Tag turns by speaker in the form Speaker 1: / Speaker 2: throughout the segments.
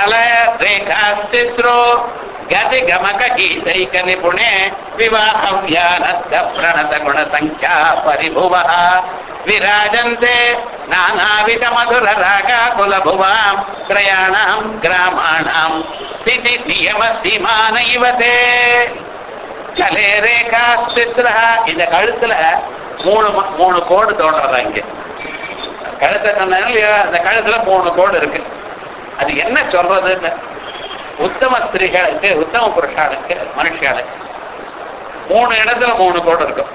Speaker 1: கல ரேகாஸ்திஸ்ரோ கதி கமக கீதைக நிபுணே விவாஹவ்யானத்த பிரணத குண சங்கியா பரிபுவ விராஜந்தே நானாவித மதுர ராகாகுல புவாம் திரயாணாம் கிராமாணாம் ஸ்திதி நியம சீமான இவதே கலே ரேகாஸ்திஸ்ரா இந்த கழுத்துல மூணு ம- மூணு கோடு தோன்றதா இங்க கழுத்தை சொன்னாங்க இல்லையா? அந்த கழுத்துல மூணு கோடு இருக்கு. அது என்ன சொல்றதுன்னு உத்தம ஸ்திரீகளுக்கு உத்தம புருஷாளுக்கு மனுஷாளுக்கு மூணு இடத்துல மூணு கோடு இருக்கும்.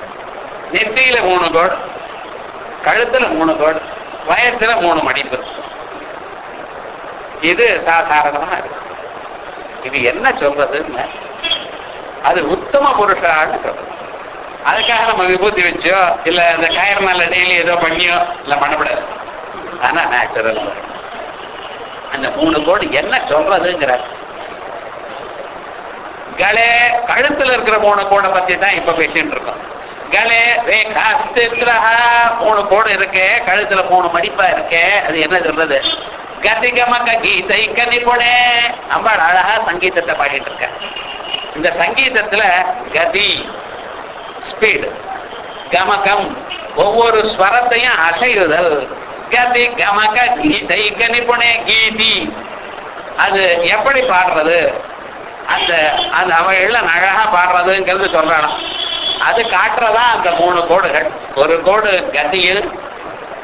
Speaker 1: நெத்தியில மூணு கோடு கழுத்துல மூணு கோடு வயத்துல மூணு மடிப்பு. இது சாதாரணமா இருக்கு. இது என்ன சொல்றதுன்னு அது உத்தம புருஷான்னு சொல்றது. அதுக்காக நம்ம விபூதி வச்சோ இல்ல இந்த நல்ல டெய்லி ஏதோ பண்ணியோ இல்ல பண்ணக்கூடாது ஆனா நேச்சுரல் அந்த மூணு கோடு என்ன சொல்றதுங்கிறார். கலே கழுத்துல இருக்கிற மூணு கோடை பத்தி தான் இப்ப பேசிட்டு இருக்கோம். கலே ரேகாஸ்திஸ்ரஹ மூணு கோடு இருக்கு கழுத்துல மூணு மடிப்பா இருக்கு அது என்ன சொல்றது? கதிகமக கீதை கனிபுணே அம்பாள் அழகா சங்கீதத்தை பாடிட்டு இருக்க இந்த சங்கீதத்துல கதி ஸ்பீடு கமகம் ஒவ்வொரு ஸ்வரத்தையும் அசைவுதல் கதி கமக கீதை கனிபுணே கீதி. அது எப்படி பாடுறது? அந்த அந்த அவைகள்ல அழகா பாடுறதுங்கிறது சொல்றானாம் அது காட்டுறதா அந்த மூணு கோடுகள். ஒரு கோடு கதியில்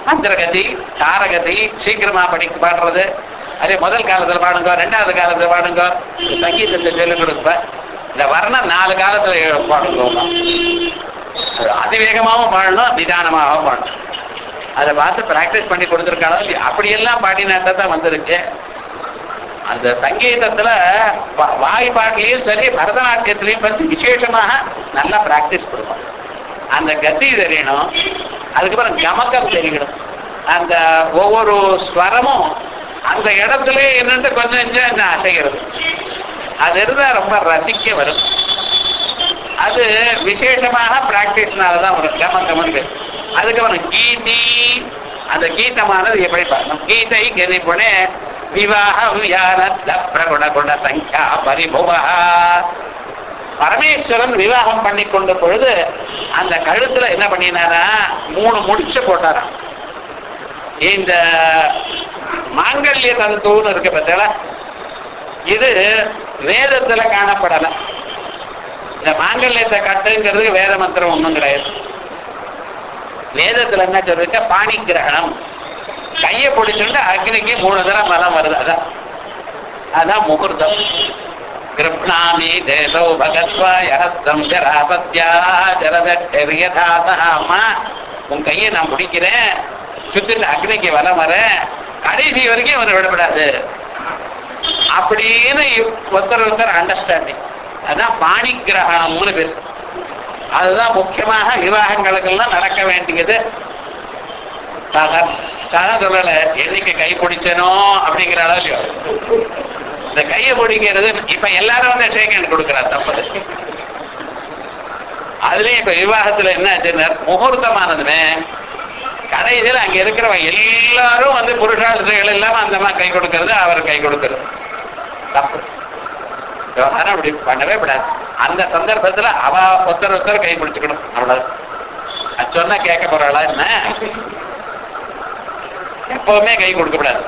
Speaker 1: மந்திரகதி தாரகதி சீக்கிரமா படிக்க பாடுறது. அதே முதல் காலத்துல பாடுங்க ரெண்டாவது காலத்துல பாடுங்க சங்கீதத்தை சொல்லிக் கொடுப்ப. இந்த வர்ணம் நாலு காலத்துல பாடுங்க. அதிவேகமாகவும் பாடணும் நிதானமாகவும் பாடணும். அதை பார்த்து பிராக்டிஸ் பண்ணி கொடுத்துருக்காங்க அப்படியெல்லாம் பாடினாட்டா தான் வந்திருக்கு. அந்த சங்கீதத்துல வாய் பாட்டிலையும் சரி பரதநாட்டியத்திலையும் பற்றி விசேஷமாக நல்லா பிராக்டிஸ் கொடுப்போம் அந்த கத்தி தெரியணும். அதுக்கப்புறம் கமக்கம் தெரியணும். அந்த ஒவ்வொரு ஸ்வரமும் அந்த இடத்துல என்னென்று கொஞ்சம் என்ன அசைகிறது. அது இருந்தால் ரொம்ப ரசிக்க வரும். அது விசேஷமாக பிராக்டிஸ்னால தான் வரும். கமக்கமன் அதுக்கப்புறம் கீதி அந்த கீதமானது எப்படி பார்க்கணும் கீதை கதிப்புனே விவாகம் வியானத்த பிரகுண குண சங்கியா பரிபுவா. பரமேஸ்வரன் விவாகம் பண்ணி கொண்ட பொழுது அந்த கழுத்துல என்ன பண்ணினாரா? மூணு முடிச்ச போட்டாராம். இந்த மாங்கல்ய தந்துன்னு இருக்கு பார்த்தீங்களா இது வேதத்துல காணப்படல. இந்த மாங்கல்யத்தை கட்டுங்கிறதுக்கு வேத மந்திரம் ஒண்ணும் கிடையாது. வேதத்துல என்ன சொல்றதுக்கு பாணி கிரகணம். கையை பிடிச்சுட்டு அக்னிக்கு மூணு தரம் மலம் வருது. அதான். அதான் முகூர்த்தம். கிருப்ணாமி தேசோ பகத்வா யஹஸ்தம் ஜராபத்யா ஜரதா உன் கையை நான் பிடிக்கிறேன். சுத்திட்டு அக்னிக்கு வலம் வர. கடைசி வரைக்கும் அவனை விடப்படாது. அப்படின்னு ஒருத்தர் ஒருத்தர் அண்டர்ஸ்டாண்டிங் அதான் பாணி கிரகணம்னு பேர். அதுதான் முக்கியமாக விவாகங்களுக்கெல்லாம் நடக்க வேண்டியது. சாகர் சாகர் சொல்லல என்னைக்கு கை பிடிச்சனோ அப்படிங்கிற அளவுலயோ இந்த கையை பிடிக்கிறது இப்ப எல்லாரும் வந்து ஷேக் கொடுக்குறா தப்பது அதுலயும் இப்ப விவாகத்துல என்ன ஆச்சுன்னா முகூர்த்தமானதுமே கடைசியில் அங்க இருக்கிறவங்க எல்லாரும் வந்து புருஷாளுகள் இல்லாம அந்த மாதிரி கை கொடுக்கறது அவர் கை கொடுக்கறது. தப்பு. விவகாரம் அப்படி பண்ணவே கூடாது. அந்த சந்தர்ப்பத்துல அவ ஒருத்தர் ஒருத்தர் கை பிடிச்சுக்கணும். அவ்வளவு அது சொன்னா கேட்க போறாளா என்ன? எப்பவுமே கை கொடுக்க கூடாது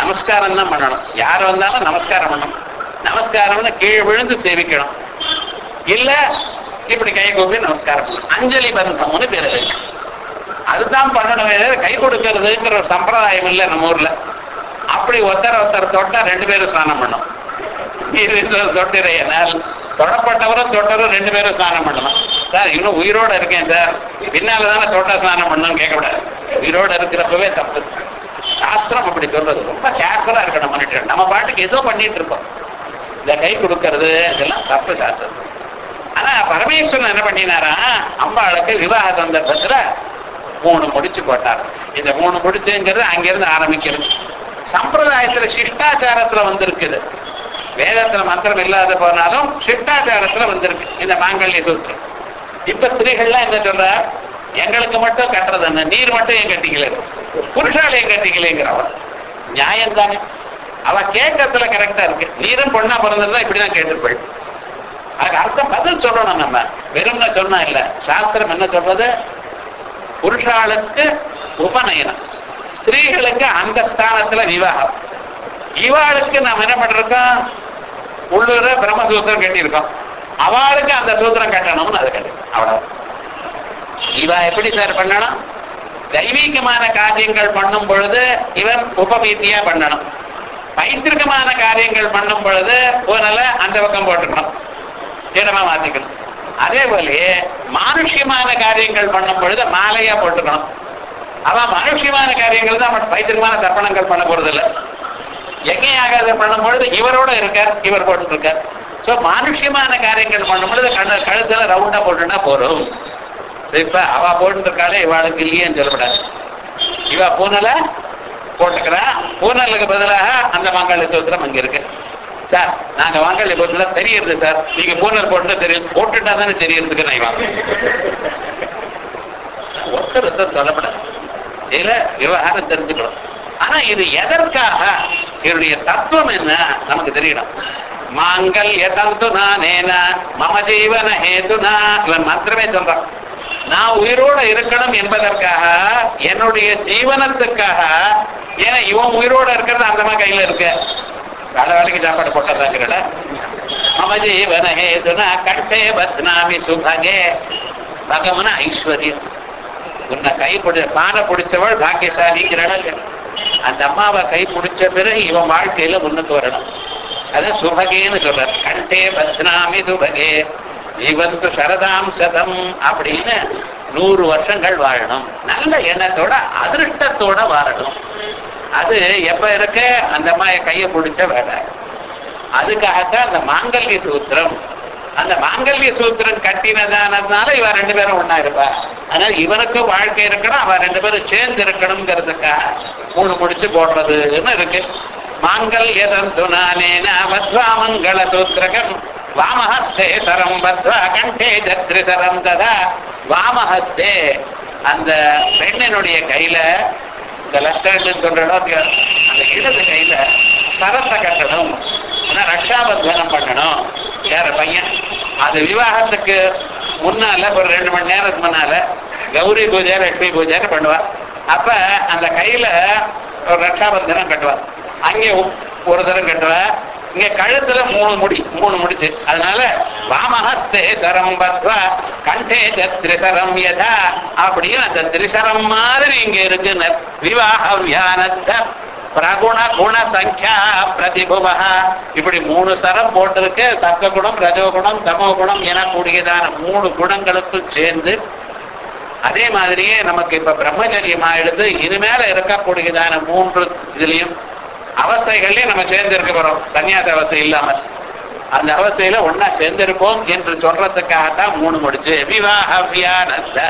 Speaker 1: நமஸ்காரம் தான் பண்ணணும். யார் வந்தாலும் நமஸ்காரம் பண்ணணும். நமஸ்காரம்னு கீழ் விழுந்து சேவிக்கணும். இல்ல இப்படி கை கூப்பி நமஸ்காரம் பண்ணணும். அஞ்சலி பந்தம்னு பேரு இருக்கு. அதுதான் பண்ணணும். கை கொடுக்கறதுங்கிற ஒரு சம்பிரதாயம் இல்லை நம்ம ஊர்ல. அப்படி ஒருத்தர் ஒருத்தர் தொட்டா ரெண்டு பேரும் ஸ்நானம் பண்ணும். தொட்டிரையனால் தொடப்பட்டவரும் தொட்டரும் ரெண்டு பேரும் ஸ்நானம் பண்ணலாம். சார் இன்னும் உயிரோட இருக்கேன் சார். பின்னால தானே தொட்ட ஸ்நானம் பண்ணணும்னு கேட்கக்கூடாது. உயிரோட இருக்கிறப்பவே தப்பு. சாஸ்திரம் அப்படி சொல்றது. ரொம்ப கேர்ஃபுல்லா இருக்கணும் மனுஷன். நம்ம பாட்டுக்கு ஏதோ பண்ணிட்டு இருக்கோம். இந்த கை கொடுக்கறது இதெல்லாம் தப்பு சாஸ்திரம். ஆனா பரமேஸ்வரன் என்ன பண்ணினாரா? அம்பாளுக்கு விவாக சந்தர்ப்பத்துல மூணு முடிச்சு போட்டார். இந்த மூணு முடிச்சுங்கிறது அங்கிருந்து ஆரம்பிக்கிறது. சம்பிரதாயத்துல சிஷ்டாச்சாரத்துல வந்திருக்குது. வேதத்துல மந்திரம் இல்லாத போனாலும் சிட்டாச்சாரத்துல வந்திருக்கு. இந்த மாங்கல்ய சூத்திரம். இப்ப ஸ்திரீகள்லாம் என்ன சொல்ற எங்களுக்கு மட்டும் கட்டுறது என்ன நீர் மட்டும் ஏன் கட்டிக்கல? புருஷால் ஏன் கட்டிக்கலைங்கிறவன். நியாயம் தானே அவ கேட்கறதுல கரெக்டா இருக்கு. நீரும் பொண்ணா பிறந்திருந்தா இப்படிதான் கேட்டுப்பள் அதுக்கு அர்த்தம் பதில் சொல்லணும் நம்ம. வெறும்னா சொன்னா இல்ல. சாஸ்திரம் என்ன சொல்றது? புருஷாளுக்கு உபநயனம். ஸ்திரீகளுக்கு அந்த ஸ்தானத்துல விவாகம். இவாளுக்கு நாம் என்ன பண்றோம்? உள்ளூர பிரம்மசூத்திரம் கட்டியிருக்கோம் அவளுக்கு அந்த சூத்திரம் கட்டணும்னு அது கட்டு அவ்வளவு இவ எப்படி சார் பண்ணணும்? தெய்வீகமான காரியங்கள் பண்ணும் பொழுது இவன் உபவீத்தியா பண்ணணும். பைத்திருக்கமான காரியங்கள் பண்ணும் பொழுது ஒரு அந்த பக்கம் போட்டுக்கணும். இடமா மாத்திக்கணும். அதே போலயே மானுஷ்யமான காரியங்கள் பண்ணும் பொழுது மாலையா போட்டுக்கணும். அவன் மனுஷியமான காரியங்கள் தான் அவன் பைத்தியமான தர்ப்பணங்கள் பண்ண போறது இல்லை யஜ்ஞயாகாத பண்ணும் பொழுது இவரோட இருக்கார் இவர் போட்டு இருக்கார் சோ மானுஷ்யமான காரியங்கள் பண்ணும் பொழுது கழுத்தில் கழுத்துல ரவுண்டா போட்டுனா போறோம் இப்ப அவ போட்டுருக்காளே இவாளுக்கு இல்லையேன்னு சொல்லப்படாது. இவ பூனல போட்டுக்கிறா. பூனலுக்கு பதிலாக அந்த மங்கள சூத்திரம் அங்க இருக்கு. சார் நாங்க வாங்கல போட்டுல தெரியுது சார். நீங்க பூனல் போட்டு தெரியும். போட்டுட்டா தானே தெரியறதுக்கு நான் வாங்க ஒருத்தர் ஒருத்தர் சொல்லப்படாது. இதுல விவகாரம் தெரிஞ்சுக்கணும். ஆனா இது எதற்காக? என்னுடைய தத்துவம் என்ன? நமக்கு தெரியணும் மாங்கல் எதந்து நானேன மம ஜீவன ஹேதுனா இவன் மாத்திரமே சொல்றான். நான் உயிரோட இருக்கணும் என்பதற்காக என்னுடைய ஜீவனத்துக்காக ஏன்னா இவன் உயிரோட இருக்கிறது அந்தமா கையில இருக்கு? வேலை வேலைக்கு சாப்பாடு போட்டதாங்கிறட மம ஜீவன ஹேதுனா கட்டே பத்னாமி சுபகே பகவன ஐஸ்வர்யம் உன்னை கை பிடி பானை பிடிச்சவள் பாக்கியசாலிங்கிறாள் அந்த அம்மாவை கை பிடிச்ச பிறகு இவன் வாழ்க்கையில முன்னுக்கு வரணும். அது சுபகேன்னு சொல்ற கண்டே பத்னாமி சுபகே. ஜீவந்து சரதாம் சதம் அப்படின்னு நூறு வருஷங்கள் வாழணும். நல்ல எண்ணத்தோட அதிருஷ்டத்தோட வாழணும். அது எப்ப இருக்க? அந்த அம்மா கையை பிடிச்ச வேலை. அதுக்காகத்தான் அந்த மாங்கல்ய சூத்திரம். அந்த மாங்கல்ய சூத்திரம் கட்டினதானதுனால இவ ரெண்டு பேரும் ஒன்னா இருப்பா. அதனால இவனுக்கு வாழ்க்கை இருக்கணும் அவ ரெண்டு பேரும் சேர்ந்து இருக்கணுங்கிறதுக்கா மூணு முடிச்சு போடுறதுன்னு இருக்கு. மாங்கல்ய மத்வா சூத்திரகம். வாமஹஸ்தே சரம் பத்வா கண்டே ஜத்ரிசரம் ததா. வாமஹஸ்தே அந்த பெண்ணினுடைய கையில இந்த லெஃப்ட் ஹேண்ட் சொல்றோம் அந்த இடது கையில சரத்தை கட்டணும். ஆனா ரக்ஷாபந்தனம் பண்ணணும். யார பையன். அது விவாகத்துக்கு முன்னால ஒரு ரெண்டு மணி நேரத்துக்கு முன்னால கௌரி பூஜை லட்சுமி பூஜைன்னு பண்ணுவா. அப்ப அந்த கையில ஒரு ரக்ஷாபந்தனம் கட்டுவா. அங்கே ஒரு தரம் கட்டுவா. இங்க கழுத்துல மூணு முடி மூணு முடிச்சு. அதனால வாமஹஸ்தே சரம் பத்வா கண்டே திரிசரம் யதா அப்படின்னு அந்த திரிசரம் மாதிரி இங்க இருக்குன்னு. விவாக வியானத்த பிரகுண குண சங்கியா பிரதிபுவ இப்படி மூணு சரம் போட்டிருக்கு. சத்தகுணம் ரஜோகுணம் தமோகுணம் எனக்கூடியதான மூணு குணங்களுக்கும் சேர்ந்து அதே மாதிரியே நமக்கு இப்ப பிரம்மச்சரியம் ஆயிடுது இனிமேல இருக்கக்கூடியதான மூன்று இதுலயும் அவஸ்தைகளிலே நம்ம சேர்ந்திருக்க போறோம் சன்னியாச அவஸ்தை இல்லாமல். அந்த அவஸ்தையில ஒன்னா சேர்ந்திருப்போம் என்று சொல்றதுக்காகத்தான் மூணு முடிச்சு. விவாஹவியானந்த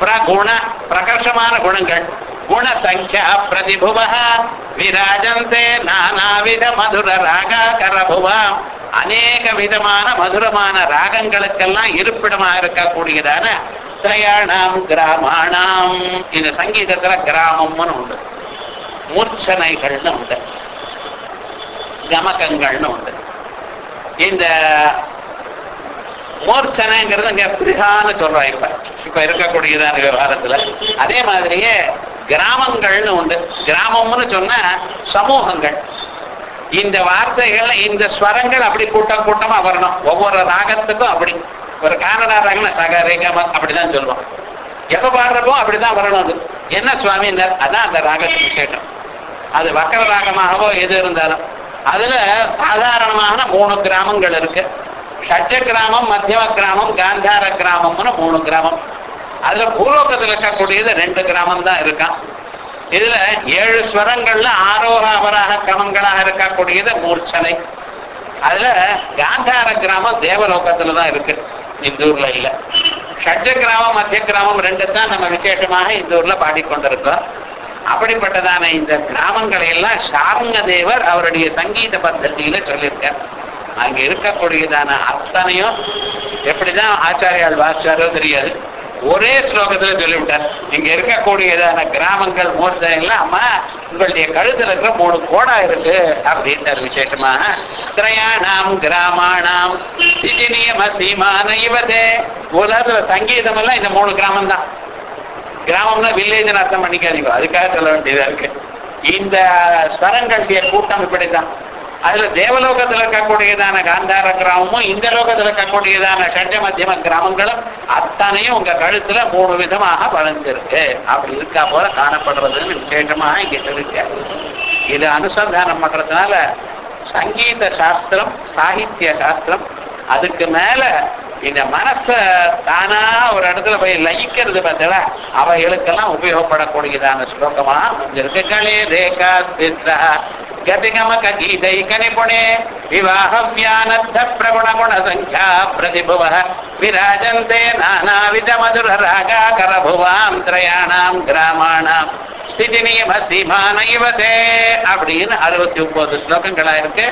Speaker 1: பிரகுண பிரகர்ஷமான குணங்கள். குண சங்கியா பிரதிபுவ விராஜந்தே நானாவித மதுர ராகாகரபுவா. அநேக விதமான மதுரமான ராகங்களுக்கெல்லாம் இருப்பிடமா இருக்கக்கூடியதான திரையாணாம் கிராமாணாம். இந்த சங்கீதத்துல கிராமம்னு உண்டு. மூர்ச்சனைகள்னு உண்டு. கமகங்கள்னு உண்டு. இந்த மூர்ச்சனைங்கிறது இங்க பிரிகான்னு சொல்றோம் இப்ப. இப்ப இருக்கக்கூடியதான விவகாரத்துல. அதே மாதிரியே கிராமங்கள்னு உண்டு. கிராமம்னு சொன்னா சமூகங்கள். இந்த வார்த்தைகள் இந்த ஸ்வரங்கள் அப்படி கூட்டம் கூட்டமா வரணும். ஒவ்வொரு ராகத்துக்கும் அப்படி. ஒரு கானடா ராகம்னா சக ரேகம அப்படிதான் சொல்லுவோம் எப்ப பாடுறப்போ அப்படிதான் வரணும் அது. என்ன சுவாமி அதான் அந்த ராகத்துக்கு விசேஷம். அது வக்கர ராகமாகவோ எது இருந்தாலும். அதுல சாதாரணமான மூணு கிராமங்கள் இருக்கு. ஷட்ஜ கிராமம் மத்தியம கிராமம் காந்தார கிராமம்னு மூணு கிராமம். அதுல பூலோகத்தில் இருக்கக்கூடியது ரெண்டு கிராமம் தான் இருக்கான். இதுல ஏழு ஸ்வரங்கள்ல ஆரோகாபராக கிரமங்களாக இருக்கக்கூடியது மூர்ச்சனை. அதுல காந்தார கிராமம் தேவலோகத்துல தான் இருக்கு இந்தூர்ல இல்ல. ஷட்ஜ கிராமம் மத்திய கிராமம் ரெண்டு தான் நம்ம விசேஷமாக இந்தூர்ல பாடிக்கொண்டிருக்கோம் அப்படிப்பட்டதான இந்த கிராமங்களை எல்லாம் சார்ங்க தேவர் அவருடைய சங்கீத பద్ధதியில சொல்லியிருக்கார். அங்க இருக்கக்கூடியதான அத்தனையும் எப்படிதான் ஆச்சாரியால் வாச்சாரோ தெரியாது. ஒரே ஸ்லோகத்துல சொல்லிவிட்டார். இங்க இருக்கக்கூடியதான கிராமங்கள் மூர்த்தம் அம்மா உங்களுடைய கழுத்துல இருக்கிற மூணு கோடா இருக்கு. அப்படின்ட்டார் விசேஷமா திரையாணாம் கிராமாணாம் சிதி நியம சீமான இவதே. உலகத்துல சங்கீதம் எல்லாம் இந்த மூணு கிராமம் தான் கிராமம்னா வில்லேஜ் அர்த்தம் பண்ணிக்காதீங்க. அதுக்காக சொல்ல வேண்டியதா இருக்கு. இந்த ஸ்வரங்களுடைய கூட்டம் இப்படிதான் அதுல தேவலோகத்துல இருக்கக்கூடியதான காந்தார கிராமமும் இந்த லோகத்துல இருக்கக்கூடியதான கண்ட மத்தியம கிராமங்களும் அத்தனையும் உங்க கழுத்துல மூணு விதமாக வளர்ந்துருக்கு. அப்படி இருக்கா போல காணப்படுறதுன்னு விசேஷமாக இங்க இருக்கு இது அனுசந்தானம் பண்றதுனால சங்கீத சாஸ்திரம் சாகித்ய சாஸ்திரம் அதுக்கு மேல இந்த மனச தானா ஒரு இடத்துல போய் லயிக்கிறது பார்த்தா அவைகளுக்கெல்லாம் உபயோகப்படக்கூடியதான ஸ்லோகமா? இருக்கு களே ரேகா ஸ்தித்த கதிகமக கீதை கனிபுணே விவாஹவியானத்த பிரகுணகுண சங்கியா பிரதிபுவ விராஜந்தே நானாவித மதுர ராகா கரபுவாம் திரயாணாம் கிராமாணாம் ஸ்திதி நியம சீமான இவதே அப்படின்னு அறுபத்தி ஒன்பது ஸ்லோகங்களா இருக்கு